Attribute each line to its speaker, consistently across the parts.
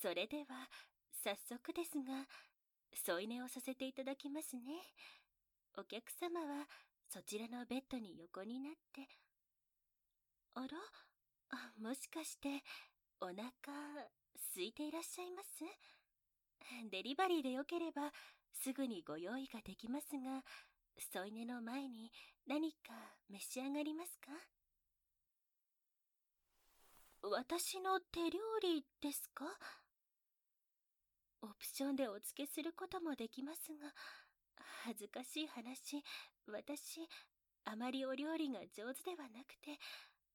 Speaker 1: それでは、早速ですが、添い寝をさせていただきますね。お客様は、そちらのベッドに横になって。あら？もしかして、お腹、空いていらっしゃいます？デリバリーでよければ、すぐにご用意ができますが、添い寝の前に何か召し上がりますか？私の手料理ですか？オプションでお付けすることもできますが、恥ずかしい話、私、あまりお料理が上手ではなくて、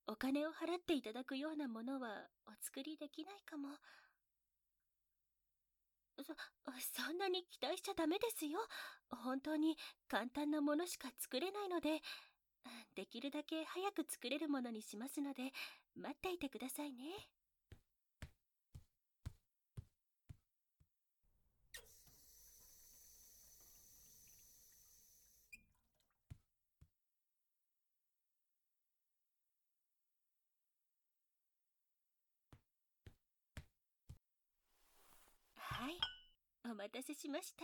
Speaker 1: お金を払っていただくようなものはお作りできないかも。そ、そんなに期待しちゃダメですよ。本当に簡単なものしか作れないので、できるだけ早く作れるものにしますので、待っていてくださいね。はい。お待たせしました。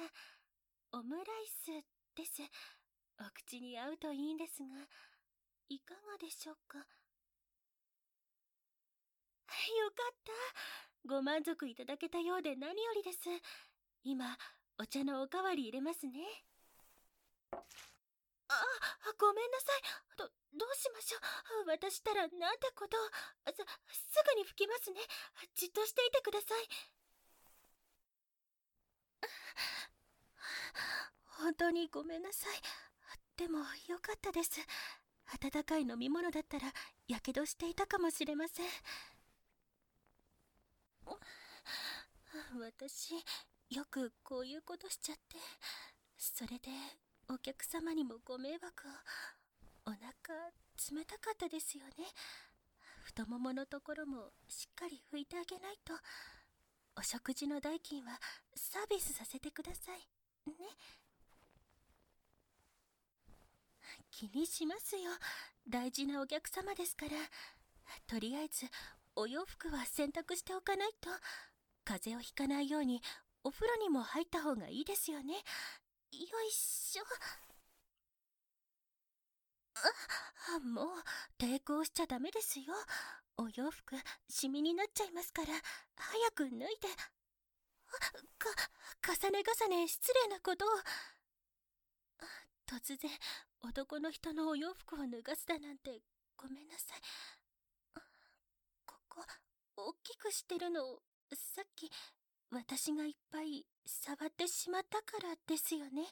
Speaker 1: オムライスです。お口に合うといいんですが、いかがでしょうか？よかった。ご満足いただけたようで何よりです。今、お茶のおかわり入れますね。あ、ごめんなさい。ど、どうしましょう。私ったらなんてことを。す、すぐに拭きますね。じっとしていてください。本当にごめんなさい。でも、よかったです。温かい飲み物だったら、やけどしていたかもしれません。私、よくこういうことしちゃって、それで、お客様にもご迷惑を。お腹、冷たかったですよね。太もものところもしっかり拭いてあげないと。お食事の代金はサービスさせてください。ね。気にしますよ。大事なお客様ですから。とりあえず、お洋服は洗濯しておかないと。風邪をひかないように、お風呂にも入った方がいいですよね。よいしょ。あ、もう、抵抗しちゃダメですよ。お洋服、シミになっちゃいますから、早く脱いで。か、重ね重ね失礼なことを。突然、男の人のお洋服を脱がすだなんて、ごめんなさい。ここ、大きくしてるの、さっき、私がいっぱい触ってしまったからですよね。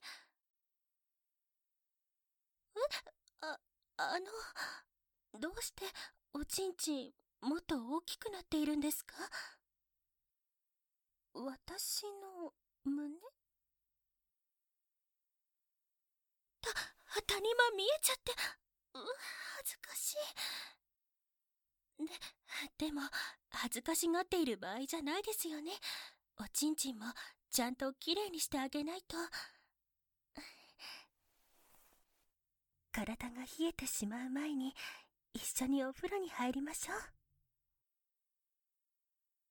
Speaker 1: え？あ、あの、どうしておちんちんもっと大きくなっているんですか？私の胸？た、谷間見えちゃって、う、恥ずかしい。で、でも、恥ずかしがっている場合じゃないですよね。おちんちんも、ちゃんときれいにしてあげないと。体が冷えてしまう前に、一緒にお風呂に入りましょう。